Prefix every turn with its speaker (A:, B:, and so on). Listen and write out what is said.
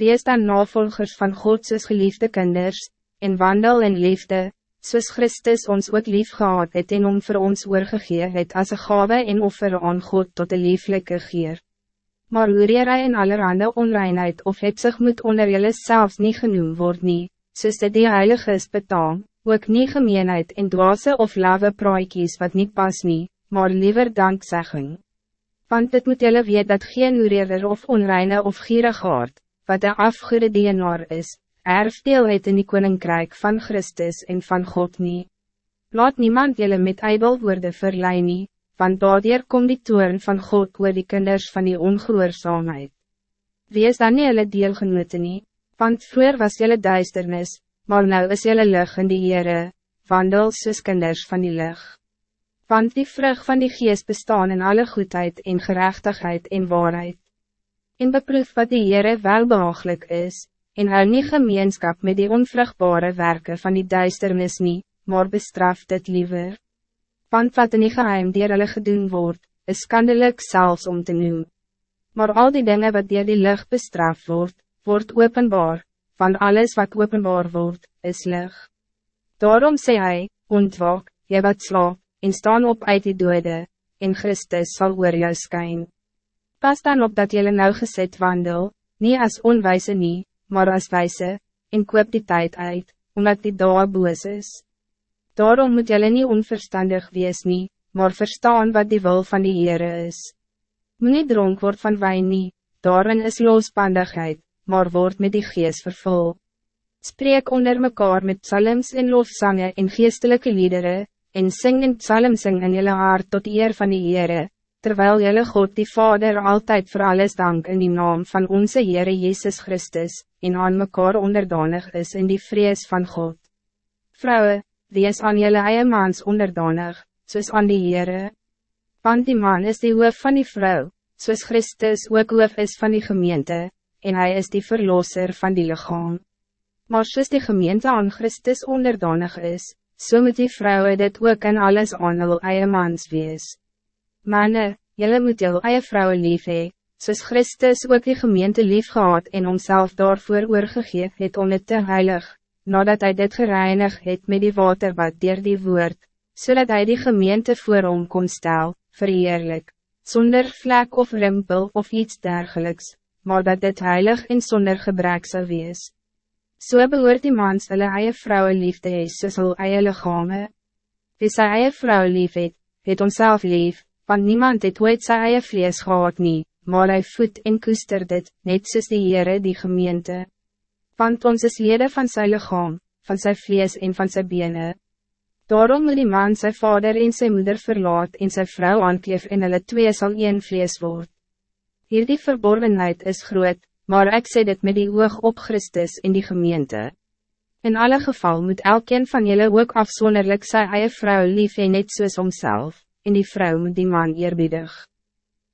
A: Wees dan navolgers van Godse geliefde kinders, en wandel in liefde, soos Christus ons ook lief gehad het en om vir ons oorgegee het as een gave en offer aan God tot een lieflijke geer. Maar loereer hy in allerhande onreinheid of heb zich moet onder julle selfs nie genoem word nie, soos dit die heilige is betaam, ook nie gemeenheid en dwaase of lave praaikies wat niet pas nie, maar liever dankzegging. Want dit moet julle weet dat geen loereerder of onreine of gierig hart, wat de afgoede dienaar is, erfdeel het in die koninkrijk van Christus en van God niet. Laat niemand jullie met eibelwoorde verleiden, nie, want daardier kom die toorn van God oor die kinders van die ongehoorzaamheid. Wees dan nie jylle deelgenote nie, want vroeger was jylle duisternis, maar nou is jylle lig in die Heere, wandel soos kinders van die lig. Want die vrug van die geest bestaan in alle goedheid en gerechtigheid en waarheid. En beproef wat die Heere welbehaaglik is, en hou nie gemeenskap met die onvruchtbare werken van die duisternis nie, maar bestraf dit liever. Want wat in die geheim dier hulle gedoen word, is skandelijk zelfs om te noem. Maar al die dingen wat dier die lucht bestraf wordt, wordt openbaar, van alles wat openbaar wordt, is licht. Daarom sê hy, ontwak, jy wat slaap, en staan op uit die dode, en Christus zal oor jou skyn. Pas dan op dat jylle nou gezet wandel, niet als onwijze nie, maar als wijze, en koop die tijd uit, omdat die dag boos is. Daarom moet jullie niet onverstandig wees nie, maar verstaan wat die wil van die Heere is. Moet nie dronk word van wijn nie, daarin is losbandigheid, maar word met die geest vervul. Spreek onder mekaar met psalms en lofzangen en geestelijke liederen, en sing in psalmsing in jullie hart tot eer van die Heere, terwijl jullie God die Vader altijd voor alles dank in die naam van onze Heere Jezus Christus, en aan mekaar onderdanig is in die vrees van God. Vrouwen, wees aan jullie eie mans onderdanig, soos aan die Heere. Want die man is die hoof van die vrouw, soos Christus ook hoof is van die gemeente, en hij is die verlosser van die lichaam. Maar soos die gemeente aan Christus onderdanig is, so moet die vrouwen dit ook in alles aan hulle eie mans wees. Manne, jylle moet jou eie vrouwen lief hee, soos Christus ook die gemeente lief gehad en homself daarvoor oorgegeef het om het te heilig, nadat hij dit gereinig het met die waterbad dier die woord, zodat hij die gemeente voor hom kon stel, verheerlijk, zonder vlek of rimpel of iets dergelijks, maar dat dit heilig en zonder gebrek zou wees. So behoort die mans hulle eie vrouwen lief te hee, soos hulle eie lichame. Wie sy eie vrou lief het, het onszelf lief, want niemand het ooit sy eie vlees gehad nie, maar hy voed en koester dit, net soos die Heere die gemeente. Want ons is lede van sy lichaam, van sy vlees en van sy bene. Daarom moet die man sy vader en sy moeder verlaat en sy vrou aankleef en hulle twee sal een vlees word. Hierdie verborgenheid is groot, maar ik sê dit met die oog op Christus in die gemeente. In alle geval moet elkeen van jullie ook afzonderlijk sy eie vrou lief en net soos homself en die vrouw moet die man eerbiedig.